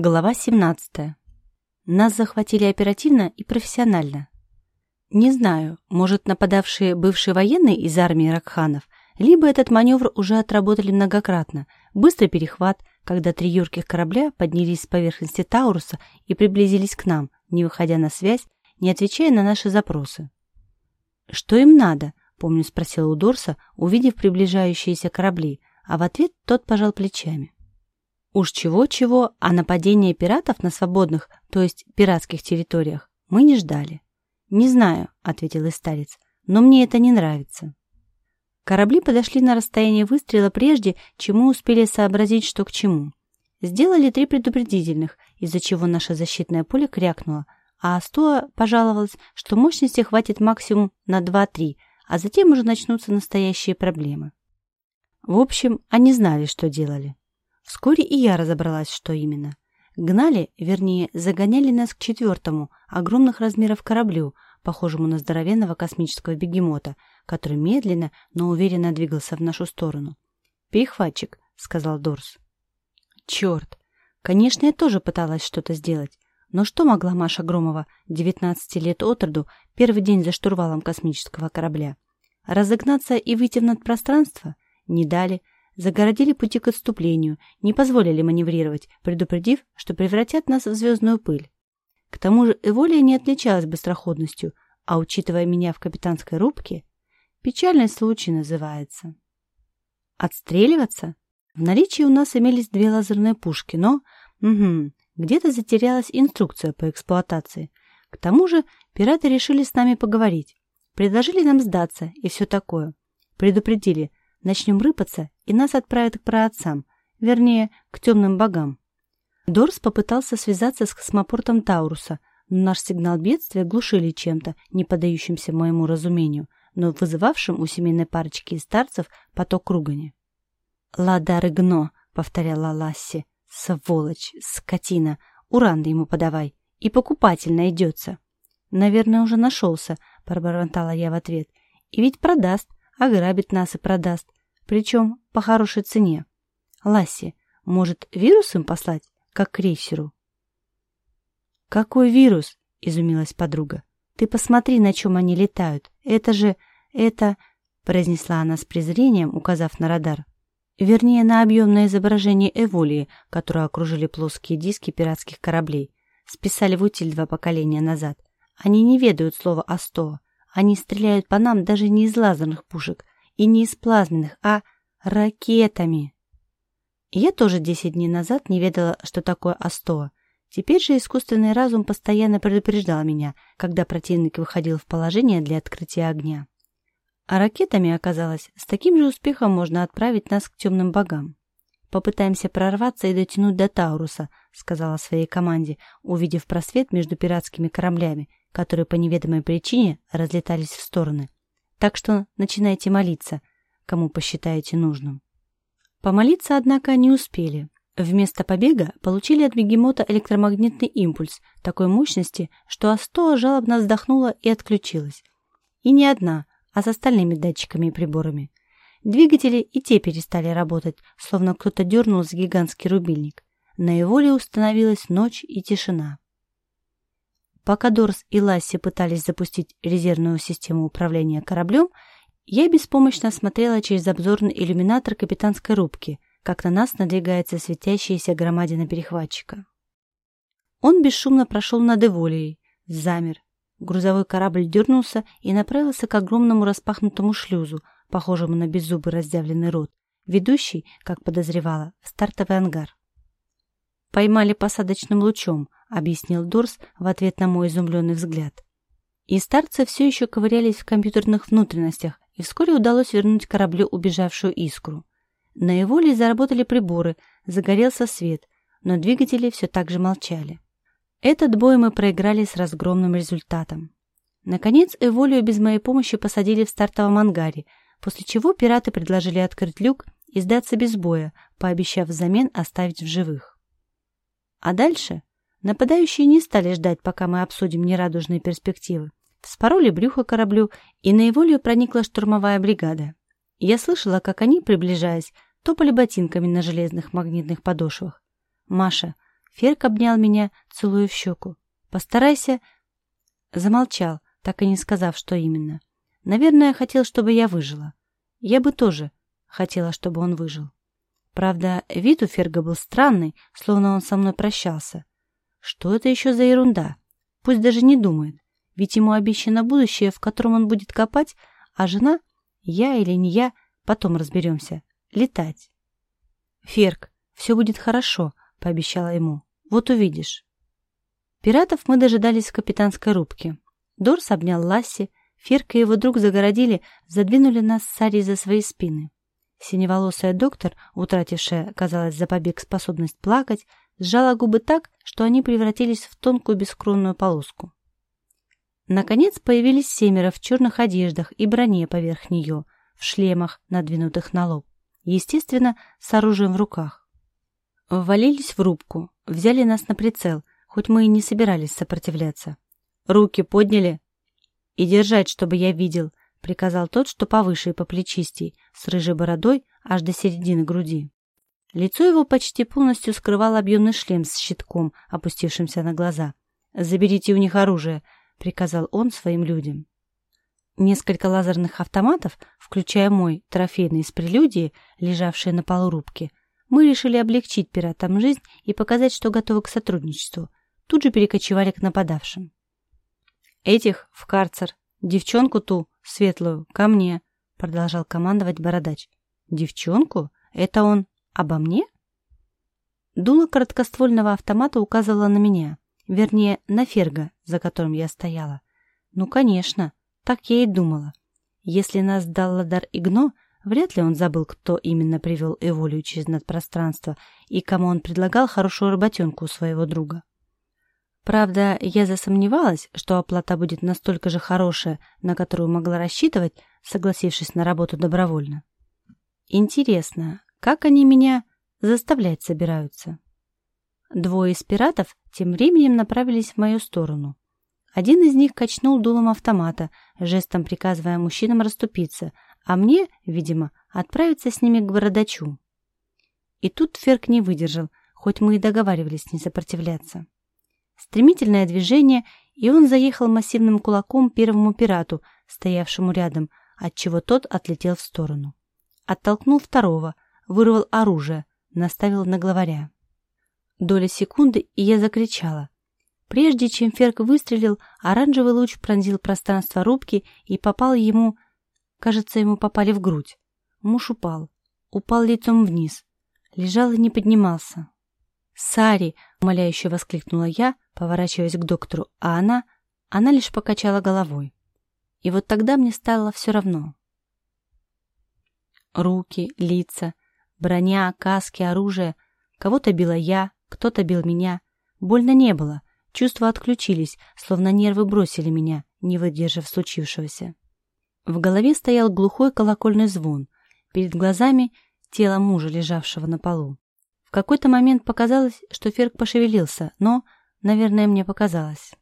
Глава 17. Нас захватили оперативно и профессионально. Не знаю, может, нападавшие бывшие военные из армии Ракханов, либо этот маневр уже отработали многократно. Быстрый перехват, когда три юрких корабля поднялись с поверхности Тауруса и приблизились к нам, не выходя на связь, не отвечая на наши запросы. «Что им надо?» — помню, спросила у Дорса, увидев приближающиеся корабли, а в ответ тот пожал плечами. Уж чего-чего, а нападения пиратов на свободных, то есть пиратских территориях, мы не ждали. «Не знаю», — ответил Истарец, — «но мне это не нравится». Корабли подошли на расстояние выстрела прежде, чем мы успели сообразить, что к чему. Сделали три предупредительных, из-за чего наше защитное поле крякнуло, а Астоа пожаловалась, что мощности хватит максимум на 2-3, а затем уже начнутся настоящие проблемы. В общем, они знали, что делали. Вскоре и я разобралась, что именно. Гнали, вернее, загоняли нас к четвертому, огромных размеров кораблю, похожему на здоровенного космического бегемота, который медленно, но уверенно двигался в нашу сторону. «Перехватчик», — сказал Дорс. «Черт! Конечно, я тоже пыталась что-то сделать. Но что могла Маша Громова, 19 лет от роду, первый день за штурвалом космического корабля? Разогнаться и выйти в надпространство? Не дали, загородили пути к отступлению, не позволили маневрировать, предупредив, что превратят нас в звездную пыль. К тому же Эволия не отличалась быстроходностью, а учитывая меня в капитанской рубке, печальный случай называется. Отстреливаться? В наличии у нас имелись две лазерные пушки, но угу, где-то затерялась инструкция по эксплуатации. К тому же пираты решили с нами поговорить, предложили нам сдаться и все такое. Предупредили, начнем рыпаться, и нас отправят к праотцам, вернее, к темным богам. Дорс попытался связаться с космопортом Тауруса, но наш сигнал бедствия глушили чем-то, не поддающимся моему разумению, но вызывавшим у семейной парочки и старцев поток ругани. «Лада Рыгно», — повторяла Ласси, — «сволочь, скотина, уран ему подавай, и покупатель найдется». «Наверное, уже нашелся», — пробормотала я в ответ. «И ведь продаст, ограбит нас и продаст. Причем по хорошей цене. Ласси, может, вирус им послать, как крейсеру? «Какой вирус?» — изумилась подруга. «Ты посмотри, на чем они летают. Это же... это...» — произнесла она с презрением, указав на радар. Вернее, на объемное изображение Эволии, которое окружили плоские диски пиратских кораблей. Списали в утиль два поколения назад. Они не ведают слова «Асто», они стреляют по нам даже не из лазерных пушек и не из плазменных, а ракетами. Я тоже десять дней назад не ведала, что такое АСТО. Теперь же искусственный разум постоянно предупреждал меня, когда противник выходил в положение для открытия огня. А ракетами, оказалось, с таким же успехом можно отправить нас к темным богам. «Попытаемся прорваться и дотянуть до Тауруса», — сказала своей команде, увидев просвет между пиратскими кораблями, которые по неведомой причине разлетались в стороны. Так что начинайте молиться, кому посчитаете нужным. Помолиться, однако, не успели. Вместо побега получили от бегемота электромагнитный импульс такой мощности, что Астоа жалобно вздохнула и отключилась. И не одна, а с остальными датчиками и приборами. Двигатели и те перестали работать, словно кто-то дернул за гигантский рубильник. На Эволе установилась ночь и тишина. Пока Дорс и Ласси пытались запустить резервную систему управления кораблем, я беспомощно смотрела через обзорный иллюминатор капитанской рубки, как на нас надвигается светящаяся громадина перехватчика. Он бесшумно прошел над Эволией, замер. Грузовой корабль дернулся и направился к огромному распахнутому шлюзу, похожему на беззубый раздявленный рот, ведущий, как подозревала, в стартовый ангар. «Поймали посадочным лучом», — объяснил Дорс в ответ на мой изумленный взгляд. И старцы все еще ковырялись в компьютерных внутренностях, и вскоре удалось вернуть кораблю убежавшую искру. На его ли заработали приборы, загорелся свет, но двигатели все так же молчали. Этот бой мы проиграли с разгромным результатом. Наконец, Эволию без моей помощи посадили в стартовом ангаре, после чего пираты предложили открыть люк и сдаться без боя, пообещав взамен оставить в живых. А дальше нападающие не стали ждать, пока мы обсудим нерадужные перспективы. Вспороли брюхо кораблю, и на его проникла штурмовая бригада. Я слышала, как они, приближаясь, топали ботинками на железных магнитных подошвах. «Маша, Ферк обнял меня, целуя в щеку. «Постарайся...» Замолчал, так и не сказав, что именно. Наверное, хотел, чтобы я выжила. Я бы тоже хотела, чтобы он выжил. Правда, вид у Ферга был странный, словно он со мной прощался. Что это еще за ерунда? Пусть даже не думает. Ведь ему обещано будущее, в котором он будет копать, а жена, я или не я, потом разберемся, летать. «Ферк, все будет хорошо», — пообещала ему. «Вот увидишь». Пиратов мы дожидались в капитанской рубке. Дорс обнял Ласси, Ферк и его друг загородили, задвинули нас с Сарей за свои спины. Синеволосая доктор, утратившая, казалось, за побег способность плакать, сжала губы так, что они превратились в тонкую бескровную полоску. Наконец появились семеро в черных одеждах и броне поверх нее, в шлемах, надвинутых на лоб. Естественно, с оружием в руках. Ввалились в рубку, взяли нас на прицел, хоть мы и не собирались сопротивляться. «Руки подняли!» «И держать, чтобы я видел!» — приказал тот, что повыше и поплечистей, с рыжей бородой аж до середины груди. Лицо его почти полностью скрывал объемный шлем с щитком, опустившимся на глаза. «Заберите у них оружие», — приказал он своим людям. Несколько лазерных автоматов, включая мой, трофейный из прелюдии, лежавшие на полу рубки, мы решили облегчить пиратам жизнь и показать, что готовы к сотрудничеству. Тут же перекочевали к нападавшим. «Этих в карцер, девчонку ту, светлую, ко мне», — продолжал командовать бородач. «Девчонку? Это он обо мне?» Дуло короткоствольного автомата указывало на меня, вернее, на Ферга, за которым я стояла. Ну, конечно, так я и думала. Если нас дал Ладар Игно, вряд ли он забыл, кто именно привел Эволю через надпространство и кому он предлагал хорошую работенку у своего друга. Правда, я засомневалась, что оплата будет настолько же хорошая, на которую могла рассчитывать, согласившись на работу добровольно. Интересно, как они меня заставлять собираются? Двое из пиратов тем временем направились в мою сторону. Один из них качнул дулом автомата, жестом приказывая мужчинам расступиться, а мне, видимо, отправиться с ними к бородачу. И тут Ферк не выдержал, хоть мы и договаривались не сопротивляться. Стремительное движение, и он заехал массивным кулаком первому пирату, стоявшему рядом, отчего тот отлетел в сторону. Оттолкнул второго, вырвал оружие, наставил на главаря. Доля секунды, и я закричала. Прежде чем Ферк выстрелил, оранжевый луч пронзил пространство рубки и попал ему... Кажется, ему попали в грудь. Муж упал. Упал лицом вниз. Лежал и не поднимался. «Сари!» — умоляюще воскликнула я, поворачиваясь к доктору, а она... Она лишь покачала головой. И вот тогда мне стало все равно. Руки, лица, броня, каски, оружие. Кого-то била я, кто-то бил меня. Больно не было. Чувства отключились, словно нервы бросили меня, не выдержав случившегося. В голове стоял глухой колокольный звон. Перед глазами тело мужа, лежавшего на полу. В какой-то момент показалось, что Ферк пошевелился, но, наверное, мне показалось.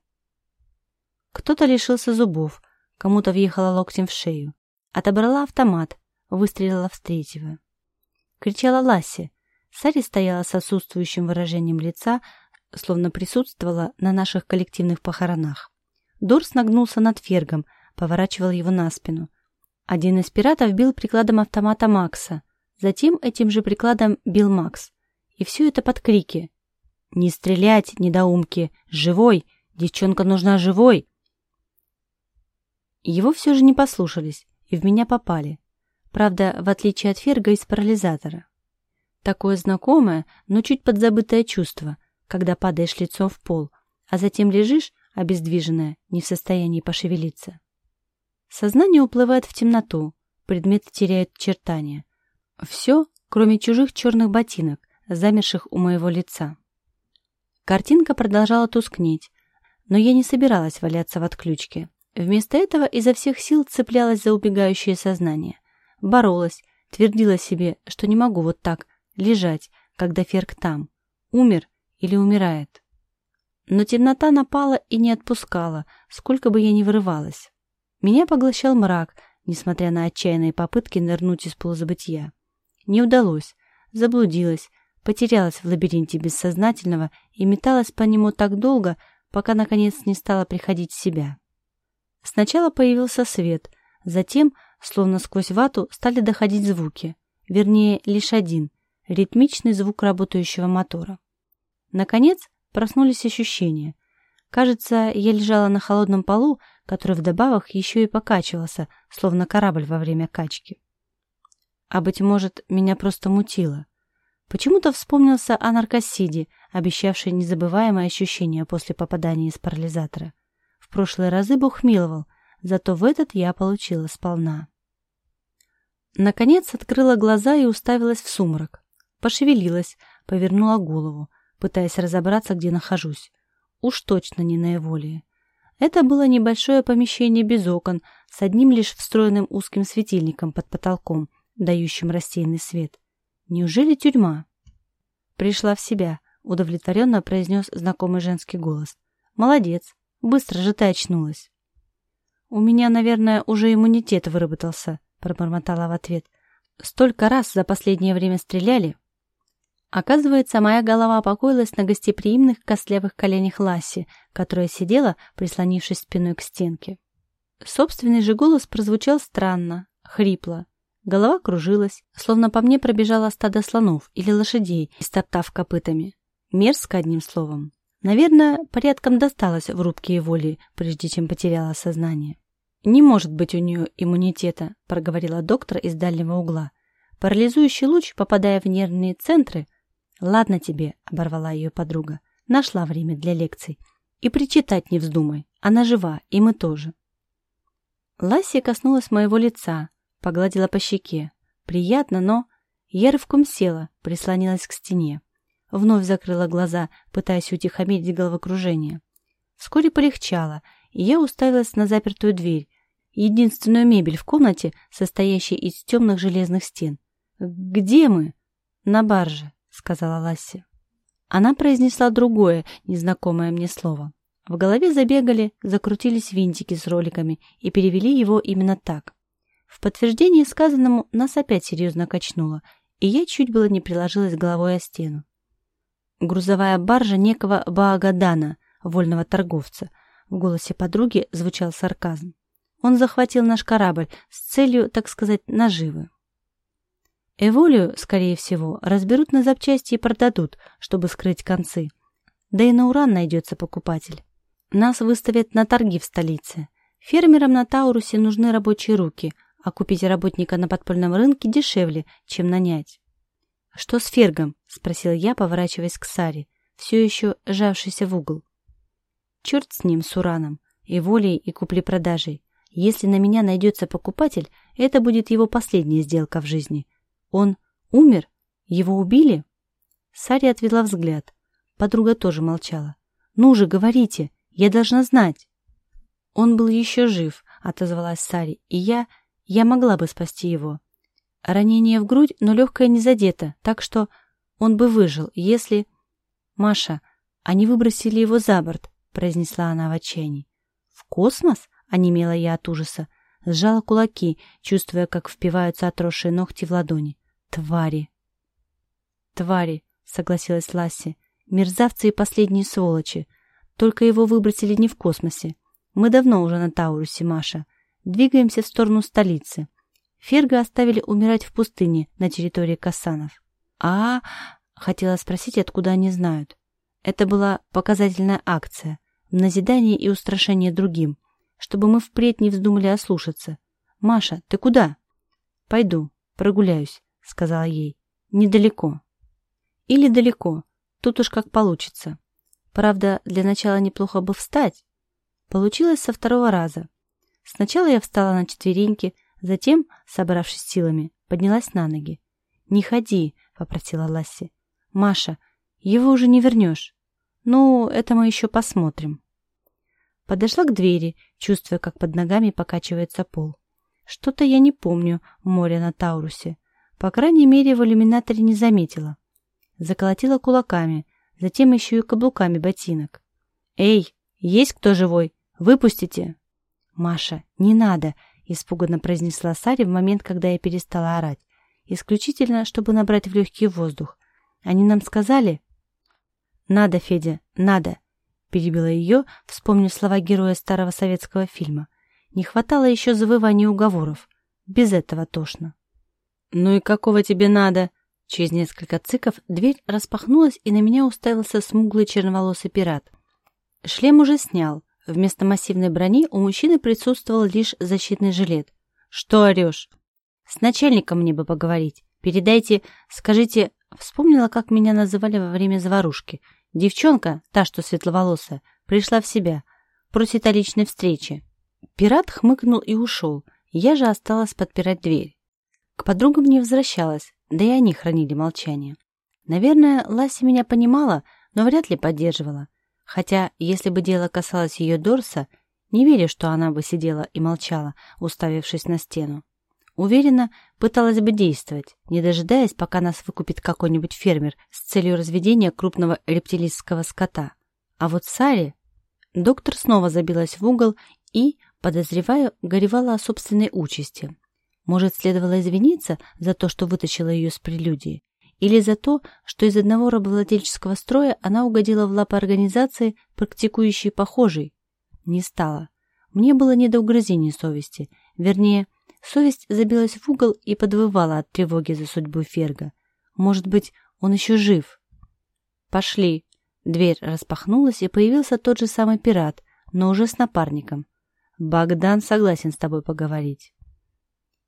Кто-то лишился зубов, кому-то въехала локтем в шею. Отобрала автомат, выстрелила в третьего. Кричала Ласси. Сари стояла с отсутствующим выражением лица, словно присутствовала на наших коллективных похоронах. Дорс нагнулся над Фергом, поворачивал его на спину. Один из пиратов бил прикладом автомата Макса, затем этим же прикладом бил Макс. И все это под крики. «Не стрелять, недоумки! Живой! Девчонка нужна живой!» Его все же не послушались и в меня попали. Правда, в отличие от Ферга из парализатора. Такое знакомое, но чуть подзабытое чувство, когда падаешь лицом в пол, а затем лежишь, обездвиженная, не в состоянии пошевелиться. Сознание уплывает в темноту, предметы теряют чертания. Все, кроме чужих черных ботинок, замерших у моего лица. Картинка продолжала тускнеть, но я не собиралась валяться в отключке. Вместо этого изо всех сил цеплялась за убегающее сознание. Боролась, твердила себе, что не могу вот так лежать, когда Ферк там. Умер или умирает. Но темнота напала и не отпускала, сколько бы я ни вырывалась. Меня поглощал мрак, несмотря на отчаянные попытки нырнуть из полузабытия. Не удалось, заблудилась, потерялась в лабиринте бессознательного и металась по нему так долго, пока, наконец, не стала приходить в себя. Сначала появился свет, затем, словно сквозь вату, стали доходить звуки, вернее, лишь один, ритмичный звук работающего мотора. Наконец, проснулись ощущения. Кажется, я лежала на холодном полу, который вдобавок еще и покачивался, словно корабль во время качки. А, быть может, меня просто мутило. Почему-то вспомнился о наркосиде, обещавший незабываемое ощущение после попадания из парализатора. В прошлые разы Бог миловал, зато в этот я получила сполна. Наконец открыла глаза и уставилась в сумрак. Пошевелилась, повернула голову, пытаясь разобраться, где нахожусь. Уж точно не на Эволии. Это было небольшое помещение без окон, с одним лишь встроенным узким светильником под потолком, дающим рассеянный свет. Неужели тюрьма? Пришла в себя, удовлетворенно произнес знакомый женский голос. Молодец, быстро же ты очнулась. У меня, наверное, уже иммунитет выработался, пробормотала в ответ. Столько раз за последнее время стреляли. Оказывается, моя голова покоилась на гостеприимных костлявых коленях Ласси, которая сидела, прислонившись спиной к стенке. Собственный же голос прозвучал странно, хрипло. Голова кружилась, словно по мне пробежало стадо слонов или лошадей, истоптав копытами. Мерзко, одним словом. Наверное, порядком досталось в рубке воли, прежде чем потеряла сознание. «Не может быть у нее иммунитета», — проговорила доктор из дальнего угла. Парализующий луч, попадая в нервные центры... «Ладно тебе», — оборвала ее подруга. «Нашла время для лекций. И причитать не вздумай. Она жива, и мы тоже». Ласси коснулась моего лица, Погладила по щеке. Приятно, но... Я рывком села, прислонилась к стене. Вновь закрыла глаза, пытаясь утихомирить головокружение. Вскоре полегчало, и я уставилась на запертую дверь, единственную мебель в комнате, состоящей из темных железных стен. «Где мы?» «На барже», — сказала Ласси. Она произнесла другое, незнакомое мне слово. В голове забегали, закрутились винтики с роликами и перевели его именно так. В подтверждение сказанному нас опять серьезно качнуло, и я чуть было не приложилась головой о стену. Грузовая баржа некого Баагадана, вольного торговца. В голосе подруги звучал сарказм. Он захватил наш корабль с целью, так сказать, наживы. Эволию, скорее всего, разберут на запчасти и продадут, чтобы скрыть концы. Да и на уран найдется покупатель. Нас выставят на торги в столице. Фермерам на Таурусе нужны рабочие руки – а купить работника на подпольном рынке дешевле, чем нанять. «Что с Фергом?» — спросил я, поворачиваясь к Саре, все еще сжавшийся в угол. «Черт с ним, с ураном, и волей, и купли-продажей. Если на меня найдется покупатель, это будет его последняя сделка в жизни. Он умер? Его убили?» Саря отвела взгляд. Подруга тоже молчала. «Ну же, говорите, я должна знать». «Он был еще жив», — отозвалась Сари, и я я могла бы спасти его. Ранение в грудь, но легкое не задето, так что он бы выжил, если... «Маша, они выбросили его за борт», — произнесла она в отчаянии. «В космос?» — онемела я от ужаса. Сжала кулаки, чувствуя, как впиваются отросшие ногти в ладони. «Твари!» «Твари!» — согласилась Ласси. «Мерзавцы и последние сволочи. Только его выбросили не в космосе. Мы давно уже на Таурусе, Маша. Двигаемся в сторону столицы. Ферга оставили умирать в пустыне на территории Кассанов. А, хотела спросить, откуда они знают. Это была показательная акция, назидание и устрашение другим, чтобы мы впредь не вздумали ослушаться. «Маша, ты куда?» «Пойду, прогуляюсь», — сказала ей. «Недалеко». «Или далеко, тут уж как получится. Правда, для начала неплохо бы встать». Получилось со второго раза. Сначала я встала на четвереньки, затем, собравшись силами, поднялась на ноги. «Не ходи», — попросила Ласси. «Маша, его уже не вернешь. Ну, это мы еще посмотрим». Подошла к двери, чувствуя, как под ногами покачивается пол. Что-то я не помню моря на Таурусе. По крайней мере, в иллюминаторе не заметила. Заколотила кулаками, затем еще и каблуками ботинок. «Эй, есть кто живой? Выпустите!» «Маша, не надо!» — испуганно произнесла Саре в момент, когда я перестала орать. Исключительно, чтобы набрать в легкий воздух. Они нам сказали...» «Надо, Федя, надо!» Перебила ее, вспомнив слова героя старого советского фильма. Не хватало еще завывания уговоров. Без этого тошно. «Ну и какого тебе надо?» Через несколько циков дверь распахнулась, и на меня уставился смуглый черноволосый пират. Шлем уже снял. Вместо массивной брони у мужчины присутствовал лишь защитный жилет. «Что орешь?» «С начальником мне бы поговорить. Передайте, скажите...» Вспомнила, как меня называли во время заварушки. Девчонка, та, что светловолосая, пришла в себя. Просит о личной встрече. Пират хмыкнул и ушел. Я же осталась подпирать дверь. К подругам не возвращалась, да и они хранили молчание. Наверное, Лася меня понимала, но вряд ли поддерживала. Хотя, если бы дело касалось ее Дорса, не верю, что она бы сидела и молчала, уставившись на стену. Уверена, пыталась бы действовать, не дожидаясь, пока нас выкупит какой-нибудь фермер с целью разведения крупного рептилийского скота. А вот Саре... Доктор снова забилась в угол и, подозреваю, горевала о собственной участи. Может, следовало извиниться за то, что вытащила ее с прелюдии, или за то, что из одного рабовладельческого строя она угодила в лапы организации, практикующей похожий. Не стало. Мне было не до угрызений совести. Вернее, совесть забилась в угол и подвывала от тревоги за судьбу Ферга. Может быть, он еще жив. «Пошли!» Дверь распахнулась, и появился тот же самый пират, но уже с напарником. «Богдан согласен с тобой поговорить».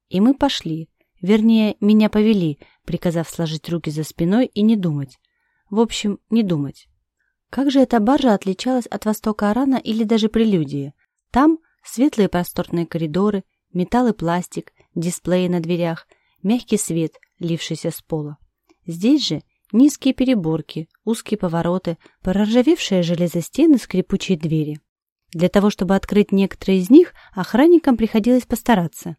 И мы пошли. Вернее, меня повели, приказав сложить руки за спиной и не думать. В общем, не думать. Как же эта баржа отличалась от Востока Арана или даже прелюдии? Там светлые просторные коридоры, металл и пластик, дисплеи на дверях, мягкий свет, лившийся с пола. Здесь же низкие переборки, узкие повороты, проржавевшие железостены, скрипучие двери. Для того, чтобы открыть некоторые из них, охранникам приходилось постараться.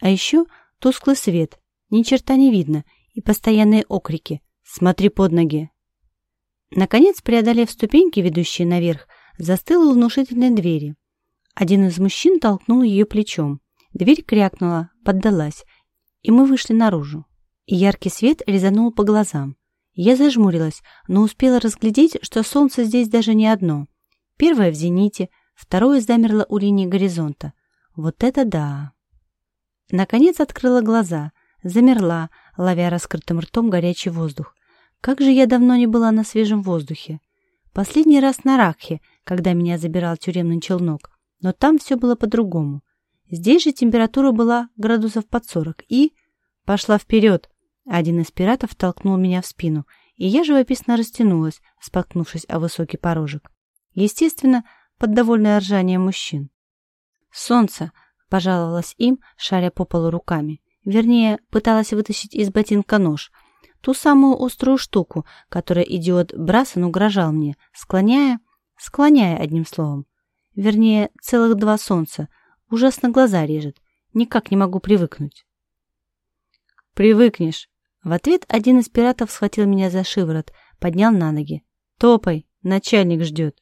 А еще Тусклый свет, ни черта не видно, и постоянные окрики «Смотри под ноги!». Наконец, преодолев ступеньки, ведущие наверх, застыла у внушительной двери. Один из мужчин толкнул ее плечом. Дверь крякнула, поддалась, и мы вышли наружу. Яркий свет резанул по глазам. Я зажмурилась, но успела разглядеть, что солнце здесь даже не одно. Первое в зените, второе замерло у линии горизонта. Вот это да! Наконец открыла глаза, замерла, ловя раскрытым ртом горячий воздух. Как же я давно не была на свежем воздухе. Последний раз на Ракхе, когда меня забирал тюремный челнок. Но там все было по-другому. Здесь же температура была градусов под сорок и... Пошла вперед. Один из пиратов толкнул меня в спину, и я живописно растянулась, споткнувшись о высокий порожек. Естественно, под довольное ржание мужчин. Солнце, Пожаловалась им, шаря по полу руками. Вернее, пыталась вытащить из ботинка нож. Ту самую острую штуку, которой идиот Брасон угрожал мне, склоняя... Склоняя, одним словом. Вернее, целых два солнца. Ужасно глаза режет. Никак не могу привыкнуть. «Привыкнешь!» В ответ один из пиратов схватил меня за шиворот, поднял на ноги. «Топай! Начальник ждет!»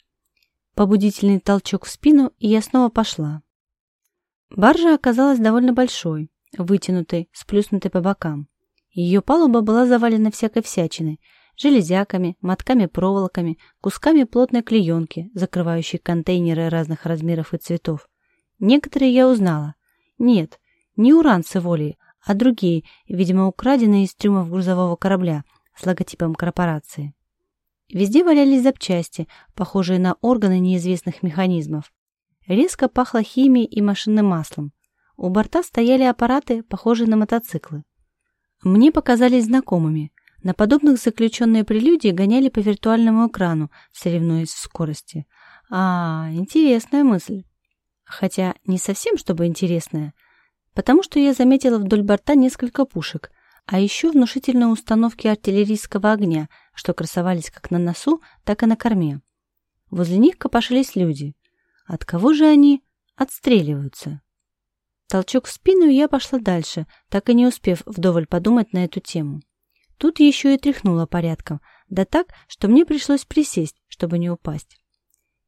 Побудительный толчок в спину, и я снова пошла. Баржа оказалась довольно большой, вытянутой, сплюснутой по бокам. Ее палуба была завалена всякой всячиной, железяками, мотками проволоками, кусками плотной клеенки, закрывающей контейнеры разных размеров и цветов. Некоторые я узнала. Нет, не уран с Эволии, а другие, видимо, украденные из трюмов грузового корабля с логотипом корпорации. Везде валялись запчасти, похожие на органы неизвестных механизмов. Резко пахло химией и машинным маслом. У борта стояли аппараты, похожие на мотоциклы. Мне показались знакомыми. На подобных заключенные прелюдии гоняли по виртуальному экрану, соревнуясь в скорости. А, интересная мысль. Хотя не совсем, чтобы интересная. Потому что я заметила вдоль борта несколько пушек, а еще внушительные установки артиллерийского огня, что красовались как на носу, так и на корме. Возле них копошились люди. От кого же они отстреливаются? Толчок в спину, и я пошла дальше, так и не успев вдоволь подумать на эту тему. Тут еще и тряхнуло порядком, да так, что мне пришлось присесть, чтобы не упасть.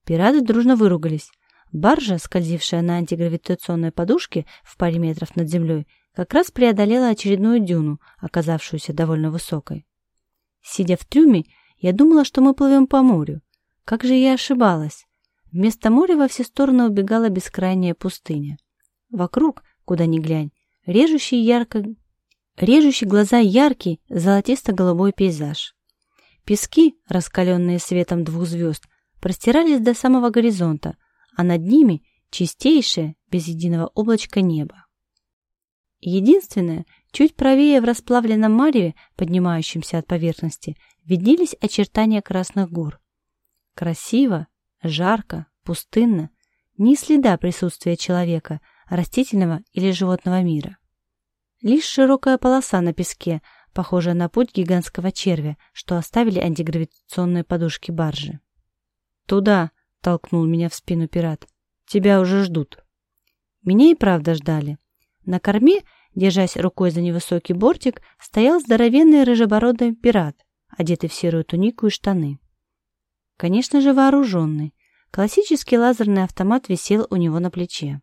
Пираты дружно выругались. Баржа, скользившая на антигравитационной подушке в паре метров над землей, как раз преодолела очередную дюну, оказавшуюся довольно высокой. Сидя в трюме, я думала, что мы плывем по морю. Как же я ошибалась. Вместо моря во все стороны убегала бескрайняя пустыня. Вокруг, куда ни глянь, режущий ярко... Режущий глаза яркий золотисто-голубой пейзаж. Пески, раскаленные светом двух звезд, простирались до самого горизонта, а над ними чистейшее, без единого облачка небо. Единственное, чуть правее в расплавленном мареве, поднимающемся от поверхности, виднелись очертания красных гор. Красиво, жарко, пустынно, ни следа присутствия человека, растительного или животного мира. Лишь широкая полоса на песке, похожая на путь гигантского червя, что оставили антигравитационные подушки баржи. «Туда!» — толкнул меня в спину пират. «Тебя уже ждут». Меня и правда ждали. На корме, держась рукой за невысокий бортик, стоял здоровенный рыжебородый пират, одетый в серую тунику и штаны. Конечно же, вооруженный. Классический лазерный автомат висел у него на плече.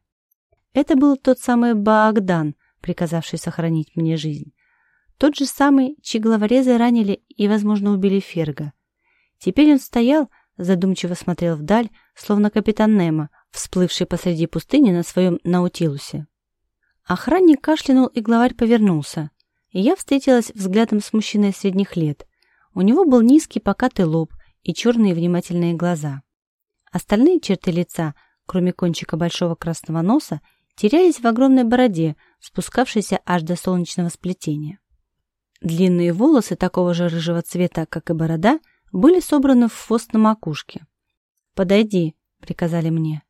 Это был тот самый Баагдан, приказавший сохранить мне жизнь. Тот же самый, чьи главорезы ранили и, возможно, убили Ферга. Теперь он стоял, задумчиво смотрел вдаль, словно капитан Немо, всплывший посреди пустыни на своем Наутилусе. Охранник кашлянул, и главарь повернулся, и я встретилась взглядом с мужчиной средних лет. У него был низкий покатый лоб и черные внимательные глаза. Остальные черты лица, кроме кончика большого красного носа, терялись в огромной бороде, спускавшейся аж до солнечного сплетения. Длинные волосы такого же рыжего цвета, как и борода, были собраны в хвост на макушке. «Подойди», — приказали мне.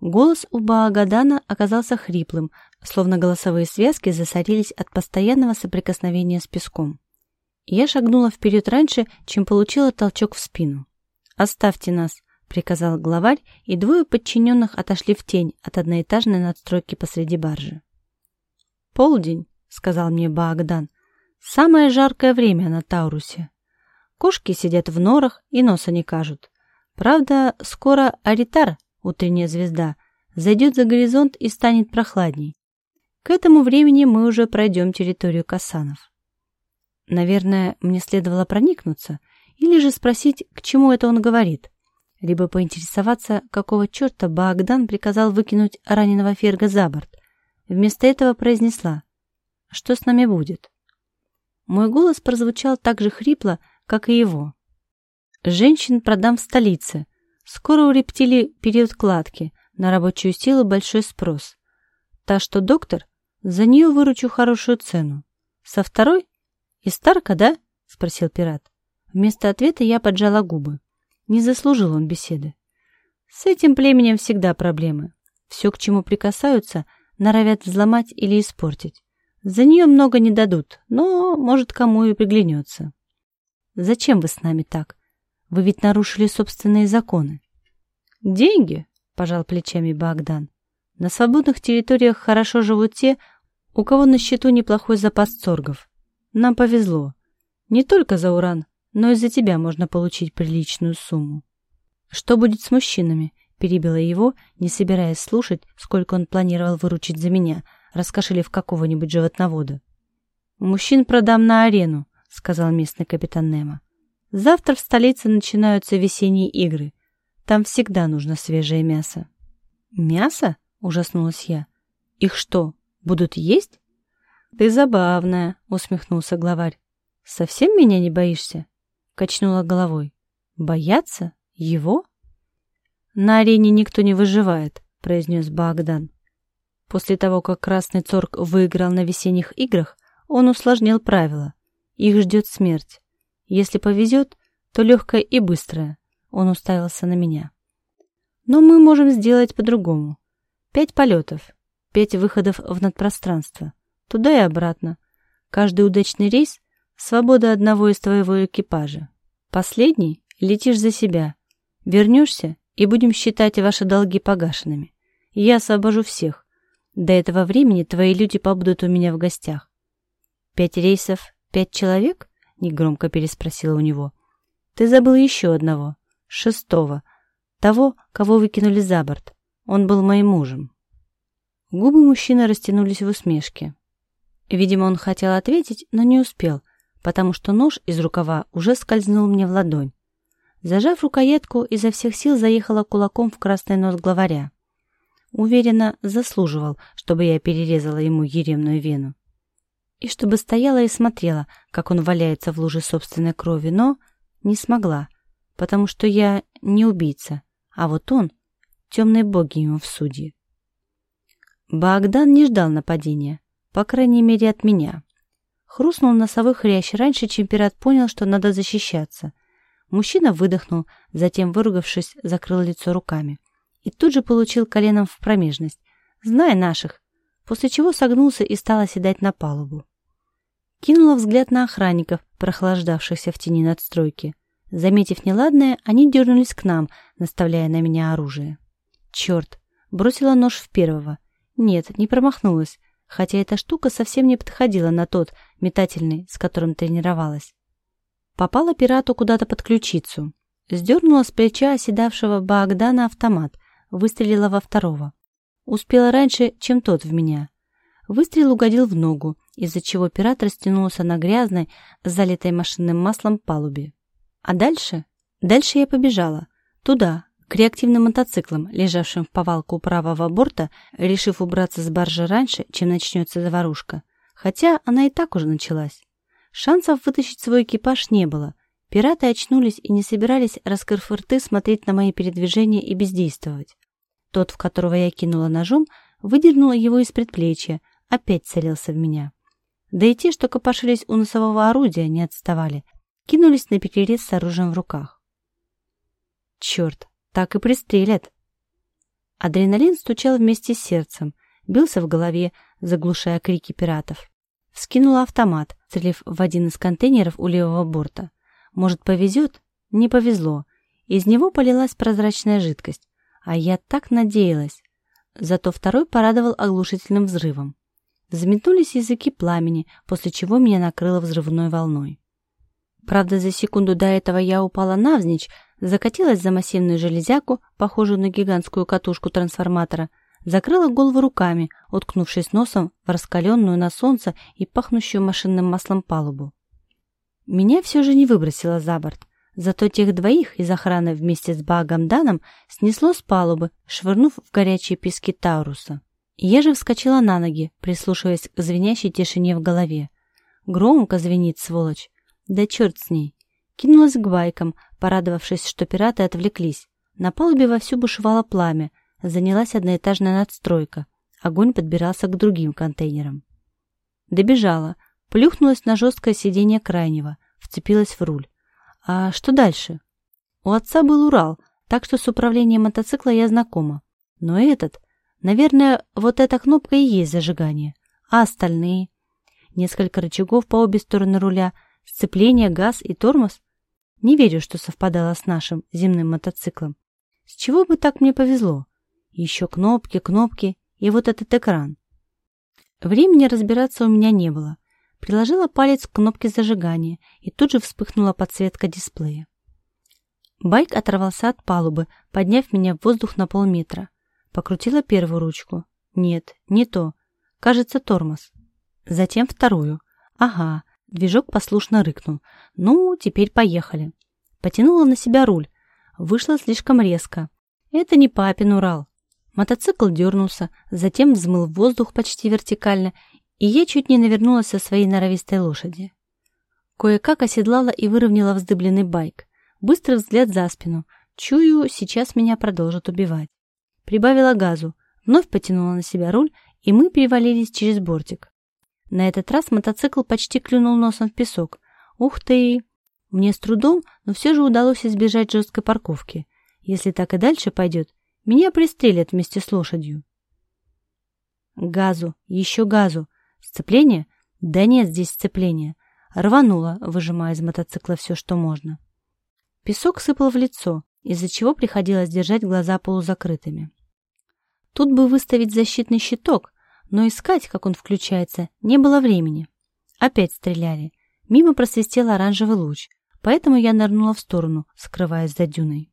Голос у Баагадана оказался хриплым, словно голосовые связки засорились от постоянного соприкосновения с песком. Я шагнула вперед раньше, чем получила толчок в спину. «Оставьте нас», — приказал главарь, и двое подчиненных отошли в тень от одноэтажной надстройки посреди баржи. «Полдень», — сказал мне Баагдан, — «самое жаркое время на Таурусе. Кошки сидят в норах и носа не кажут. Правда, скоро Аритар, утренняя звезда, зайдет за горизонт и станет прохладней. К этому времени мы уже пройдем территорию Касанов. Наверное, мне следовало проникнуться или же спросить, к чему это он говорит, либо поинтересоваться, какого черта Баагдан приказал выкинуть раненого Ферга за борт. Вместо этого произнесла «Что с нами будет?». Мой голос прозвучал так же хрипло, как и его. «Женщин продам в столице. Скоро у рептилий период кладки, на рабочую силу большой спрос. Та, что доктор, за нее выручу хорошую цену. Со второй? И Старка, да?» — спросил пират. Вместо ответа я поджала губы. Не заслужил он беседы. С этим племенем всегда проблемы. Все, к чему прикасаются, норовят взломать или испортить. За нее много не дадут, но, может, кому и приглянется. Зачем вы с нами так? Вы ведь нарушили собственные законы. Деньги, пожал плечами Богдан. На свободных территориях хорошо живут те, у кого на счету неплохой запас цоргов. Нам повезло. Не только за уран, но и за тебя можно получить приличную сумму. Что будет с мужчинами? Перебила его, не собираясь слушать, сколько он планировал выручить за меня, раскошелив какого-нибудь животновода. Мужчин продам на арену, сказал местный капитан Немо. Завтра в столице начинаются весенние игры. Там всегда нужно свежее мясо. Мясо? Ужаснулась я. Их что, будут есть? Ты забавная, усмехнулся главарь. Совсем меня не боишься? Качнула головой. Бояться? Его? На арене никто не выживает, произнес Богдан. После того, как Красный Цорг выиграл на весенних играх, он усложнил правила. Их ждет смерть. Если повезет, то легкая и быстрая. Он уставился на меня. Но мы можем сделать по-другому. Пять полетов, пять выходов в надпространство, туда и обратно. Каждый удачный рейс — свобода одного из твоего экипажа. Последний — летишь за себя. Вернешься, и будем считать ваши долги погашенными. Я освобожу всех. До этого времени твои люди побудут у меня в гостях. Пять рейсов «Пять человек?» — негромко переспросила у него. «Ты забыл еще одного. Шестого. Того, кого выкинули за борт. Он был моим мужем». Губы мужчины растянулись в усмешке. Видимо, он хотел ответить, но не успел, потому что нож из рукава уже скользнул мне в ладонь. Зажав рукоятку, изо всех сил заехала кулаком в красный нос главаря. Уверенно заслуживал, чтобы я перерезала ему еремную вену. И чтобы стояла и смотрела, как он валяется в луже собственной крови, но не смогла, потому что я не убийца, а вот он — темные боги ему в судье. Богдан не ждал нападения, по крайней мере от меня. Хрустнул носовой хрящ раньше, чем пират понял, что надо защищаться. Мужчина выдохнул, затем, выругавшись, закрыл лицо руками. И тут же получил коленом в промежность, зная наших, после чего согнулся и стал оседать на палубу. Кинула взгляд на охранников, прохлаждавшихся в тени надстройки. Заметив неладное, они дернулись к нам, наставляя на меня оружие. Черт! Бросила нож в первого. Нет, не промахнулась, хотя эта штука совсем не подходила на тот, метательный, с которым тренировалась. Попала пирату куда-то под ключицу. Сдернула с плеча оседавшего Багдана автомат, выстрелила во второго. Успела раньше, чем тот в меня. Выстрел угодил в ногу, из-за чего пират растянулся на грязной, залитой машинным маслом палубе. А дальше? Дальше я побежала. Туда, к реактивным мотоциклам, лежавшим в повалку у правого борта, решив убраться с баржи раньше, чем начнется заварушка. Хотя она и так уже началась. Шансов вытащить свой экипаж не было. Пираты очнулись и не собирались, раскрыв рты, смотреть на мои передвижения и бездействовать. Тот, в которого я кинула ножом, выдернула его из предплечья, опять целился в меня. Да и те, что копошились у носового орудия, не отставали, кинулись на перерез с оружием в руках. Черт, так и пристрелят. Адреналин стучал вместе с сердцем, бился в голове, заглушая крики пиратов. Вскинула автомат, целив в один из контейнеров у левого борта. Может, повезет? Не повезло. Из него полилась прозрачная жидкость. А я так надеялась. Зато второй порадовал оглушительным взрывом. Взметнулись языки пламени, после чего меня накрыло взрывной волной. Правда, за секунду до этого я упала навзничь, закатилась за массивную железяку, похожую на гигантскую катушку трансформатора, закрыла голову руками, уткнувшись носом в раскаленную на солнце и пахнущую машинным маслом палубу. Меня все же не выбросило за борт, зато тех двоих из охраны вместе с Багом Даном снесло с палубы, швырнув в горячие пески Тауруса. Я же вскочила на ноги, прислушиваясь к звенящей тишине в голове. Громко звенит, сволочь. Да черт с ней. Кинулась к байкам, порадовавшись, что пираты отвлеклись. На палубе вовсю бушевало пламя, занялась одноэтажная надстройка. Огонь подбирался к другим контейнерам. Добежала, плюхнулась на жесткое сиденье крайнего, вцепилась в руль. А что дальше? У отца был Урал, так что с управлением мотоцикла я знакома. Но этот... Наверное, вот эта кнопка и есть зажигание. А остальные? Несколько рычагов по обе стороны руля, Сцепление, газ и тормоз? Не верю, что совпадало с нашим земным мотоциклом. С чего бы так мне повезло? Еще кнопки, кнопки и вот этот экран. Времени разбираться у меня не было. Приложила палец к кнопке зажигания, и тут же вспыхнула подсветка дисплея. Байк оторвался от палубы, подняв меня в воздух на полметра. Покрутила первую ручку. Нет, не то. Кажется, тормоз. Затем вторую. Ага, Движок послушно рыкнул. «Ну, теперь поехали». Потянула на себя руль. Вышло слишком резко. Это не папин Урал. Мотоцикл дернулся, затем взмыл в воздух почти вертикально, и я чуть не навернулась со своей норовистой лошади. Кое-как оседлала и выровняла вздыбленный байк. Быстрый взгляд за спину. Чую, сейчас меня продолжат убивать. Прибавила газу, вновь потянула на себя руль, и мы перевалились через бортик. На этот раз мотоцикл почти клюнул носом в песок. Ух ты! Мне с трудом, но все же удалось избежать жесткой парковки. Если так и дальше пойдет, меня пристрелят вместе с лошадью. Газу, еще газу. Сцепление? Да нет здесь сцепления. Рванула, выжимая из мотоцикла все, что можно. Песок сыпал в лицо, из-за чего приходилось держать глаза полузакрытыми. Тут бы выставить защитный щиток, но искать, как он включается, не было времени. Опять стреляли. Мимо просвистел оранжевый луч, поэтому я нырнула в сторону, скрываясь за дюной.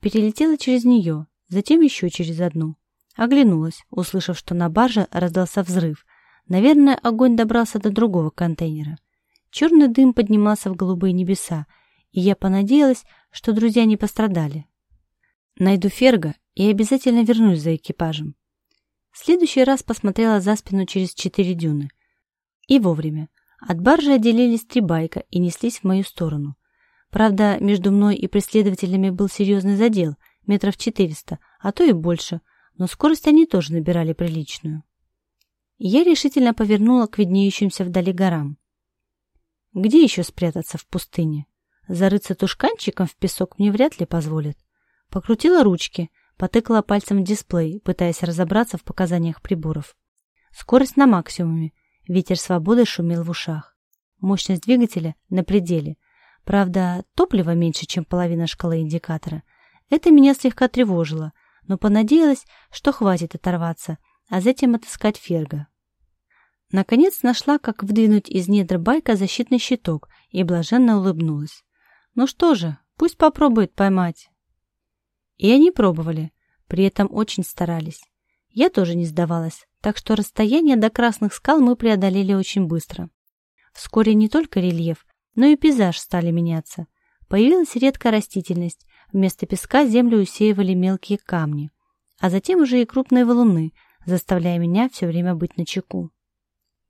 Перелетела через нее, затем еще через одну. Оглянулась, услышав, что на барже раздался взрыв. Наверное, огонь добрался до другого контейнера. Черный дым поднимался в голубые небеса, и я понадеялась, что друзья не пострадали. Найду Ферга и обязательно вернусь за экипажем. В следующий раз посмотрела за спину через четыре дюны. И вовремя. От баржи отделились три байка и неслись в мою сторону. Правда, между мной и преследователями был серьезный задел, метров четыреста, а то и больше, но скорость они тоже набирали приличную. Я решительно повернула к виднеющимся вдали горам. Где еще спрятаться в пустыне? Зарыться тушканчиком в песок мне вряд ли позволят. Покрутила ручки, потыкала пальцем в дисплей, пытаясь разобраться в показаниях приборов. Скорость на максимуме, ветер свободы шумел в ушах. Мощность двигателя на пределе, Правда, топлива меньше, чем половина шкалы индикатора. Это меня слегка тревожило, но понадеялась, что хватит оторваться, а затем отыскать Ферга. Наконец нашла, как вдвинуть из недр байка защитный щиток и блаженно улыбнулась. Ну что же, пусть попробует поймать. И они пробовали, при этом очень старались. Я тоже не сдавалась, так что расстояние до красных скал мы преодолели очень быстро. Вскоре не только рельеф, но и пейзаж стали меняться. Появилась редкая растительность, вместо песка землю усеивали мелкие камни, а затем уже и крупные валуны, заставляя меня все время быть начеку.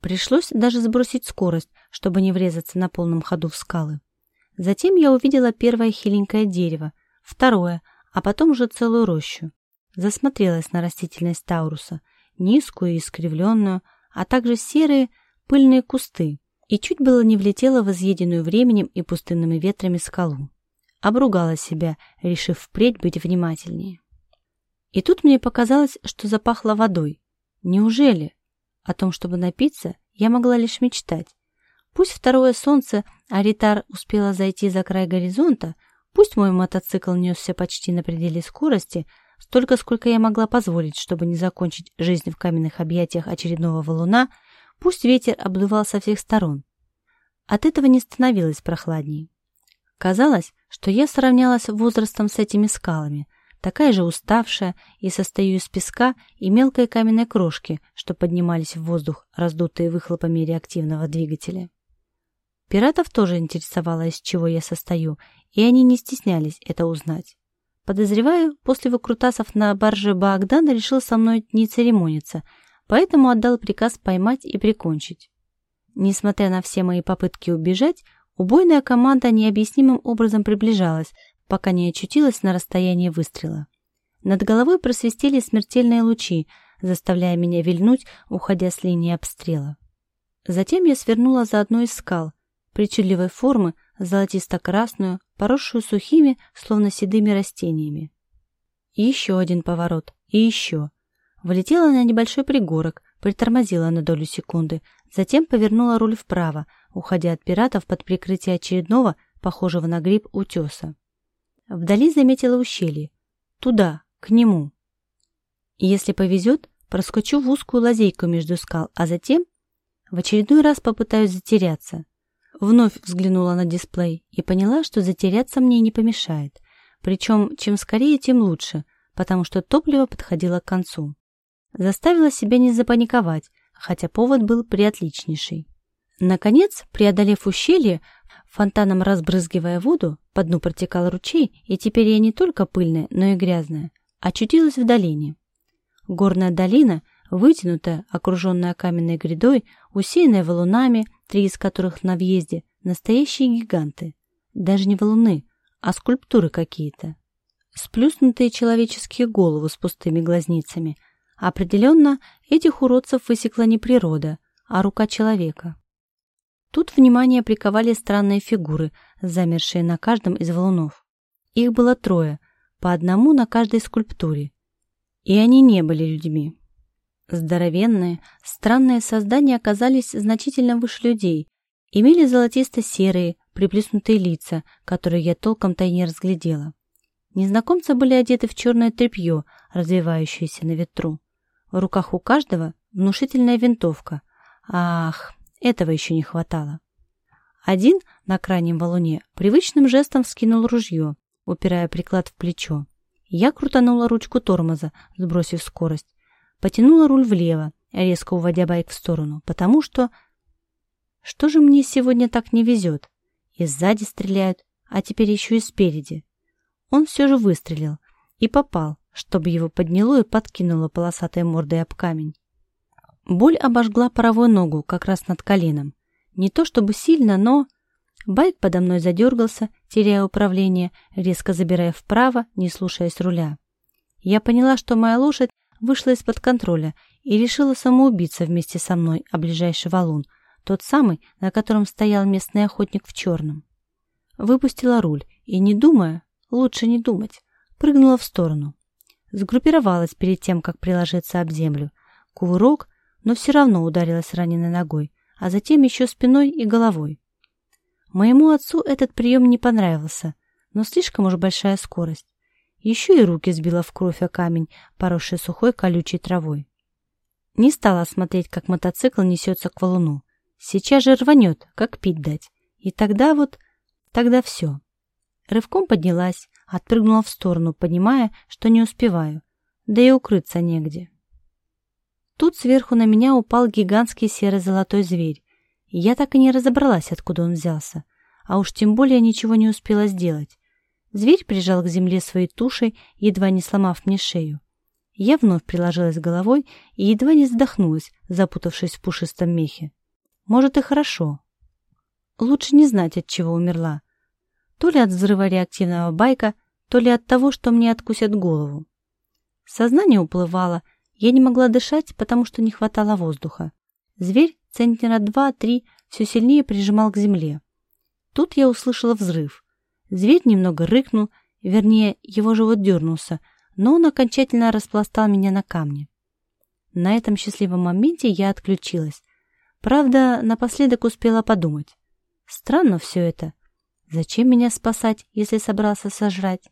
Пришлось даже сбросить скорость, чтобы не врезаться на полном ходу в скалы. Затем я увидела первое хиленькое дерево, второе, а потом уже целую рощу. Засмотрелась на растительность Тауруса, низкую и искривленную, а также серые пыльные кусты, и чуть было не влетела в изъеденную временем и пустынными ветрами скалу. Обругала себя, решив впредь быть внимательнее. И тут мне показалось, что запахло водой. Неужели? О том, чтобы напиться, я могла лишь мечтать. Пусть второе солнце Аритар успела зайти за край горизонта, пусть мой мотоцикл несся почти на пределе скорости, столько, сколько я могла позволить, чтобы не закончить жизнь в каменных объятиях очередного валуна — Пусть ветер обдувал со всех сторон. От этого не становилось прохладней. Казалось, что я сравнялась возрастом с этими скалами, такая же уставшая и состою из песка и мелкой каменной крошки, что поднимались в воздух, раздутые выхлопами реактивного двигателя. Пиратов тоже интересовало, из чего я состою, и они не стеснялись это узнать. Подозреваю, после выкрутасов на барже Баагдан решил со мной не церемониться – поэтому отдал приказ поймать и прикончить. Несмотря на все мои попытки убежать, убойная команда необъяснимым образом приближалась, пока не очутилась на расстоянии выстрела. Над головой просвистели смертельные лучи, заставляя меня вильнуть, уходя с линии обстрела. Затем я свернула за одну из скал, причудливой формы, золотисто-красную, поросшую сухими, словно седыми растениями. Еще один поворот, и еще. Влетела на небольшой пригорок, притормозила на долю секунды, затем повернула руль вправо, уходя от пиратов под прикрытие очередного, похожего на гриб, утеса. Вдали заметила ущелье. Туда, к нему. Если повезет, проскочу в узкую лазейку между скал, а затем в очередной раз попытаюсь затеряться. Вновь взглянула на дисплей и поняла, что затеряться мне не помешает. Причем, чем скорее, тем лучше, потому что топливо подходило к концу. Заставила себя не запаниковать, хотя повод был приотличнейший. Наконец, преодолев ущелье, фонтаном разбрызгивая воду, по дну протекал ручей, и теперь я не только пыльная, но и грязная, очутилась в долине. Горная долина, вытянутая, окруженная каменной грядой, усеянная валунами, три из которых на въезде, настоящие гиганты. Даже не валуны, а скульптуры какие-то. Сплюснутые человеческие головы с пустыми глазницами – Определенно, этих уродцев высекла не природа, а рука человека. Тут внимание приковали странные фигуры, замершие на каждом из валунов. Их было трое, по одному на каждой скульптуре. И они не были людьми. Здоровенные, странные создания оказались значительно выше людей, имели золотисто-серые, приплюснутые лица, которые я толком-то и не разглядела. Незнакомцы были одеты в черное тряпье, развивающееся на ветру. В руках у каждого внушительная винтовка. Ах, этого еще не хватало. Один на крайнем валуне привычным жестом вскинул ружье, упирая приклад в плечо. Я крутанула ручку тормоза, сбросив скорость. Потянула руль влево, резко уводя байк в сторону, потому что... Что же мне сегодня так не везет? И сзади стреляют, а теперь еще и спереди. Он все же выстрелил и попал, чтобы его подняло и подкинуло полосатой мордой об камень. Боль обожгла паровую ногу как раз над коленом. Не то чтобы сильно, но... Байк подо мной задергался, теряя управление, резко забирая вправо, не слушаясь руля. Я поняла, что моя лошадь вышла из-под контроля и решила самоубиться вместе со мной, а ближайший валун, тот самый, на котором стоял местный охотник в черном. Выпустила руль и, не думая, лучше не думать, прыгнула в сторону. Сгруппировалась перед тем, как приложиться об землю. Кувырок, но все равно ударилась раненой ногой, а затем еще спиной и головой. Моему отцу этот прием не понравился, но слишком уж большая скорость. Еще и руки сбила в кровь о камень, поросший сухой колючей травой. Не стала смотреть, как мотоцикл несется к валуну. Сейчас же рванет, как пить дать. И тогда вот... Тогда все. Рывком поднялась, отпрыгнула в сторону, понимая, что не успеваю. Да и укрыться негде. Тут сверху на меня упал гигантский серо-золотой зверь. Я так и не разобралась, откуда он взялся. А уж тем более ничего не успела сделать. Зверь прижал к земле своей тушей, едва не сломав мне шею. Я вновь приложилась головой и едва не задохнулась, запутавшись в пушистом мехе. Может и хорошо. Лучше не знать, от чего умерла. То ли от взрыва реактивного байка, то ли от того, что мне откусят голову. Сознание уплывало, я не могла дышать, потому что не хватало воздуха. Зверь центнера два-три все сильнее прижимал к земле. Тут я услышала взрыв. Зверь немного рыкнул, вернее, его живот дернулся, но он окончательно распластал меня на камне. На этом счастливом моменте я отключилась. Правда, напоследок успела подумать. Странно все это. Зачем меня спасать, если собрался сожрать?